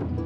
うん。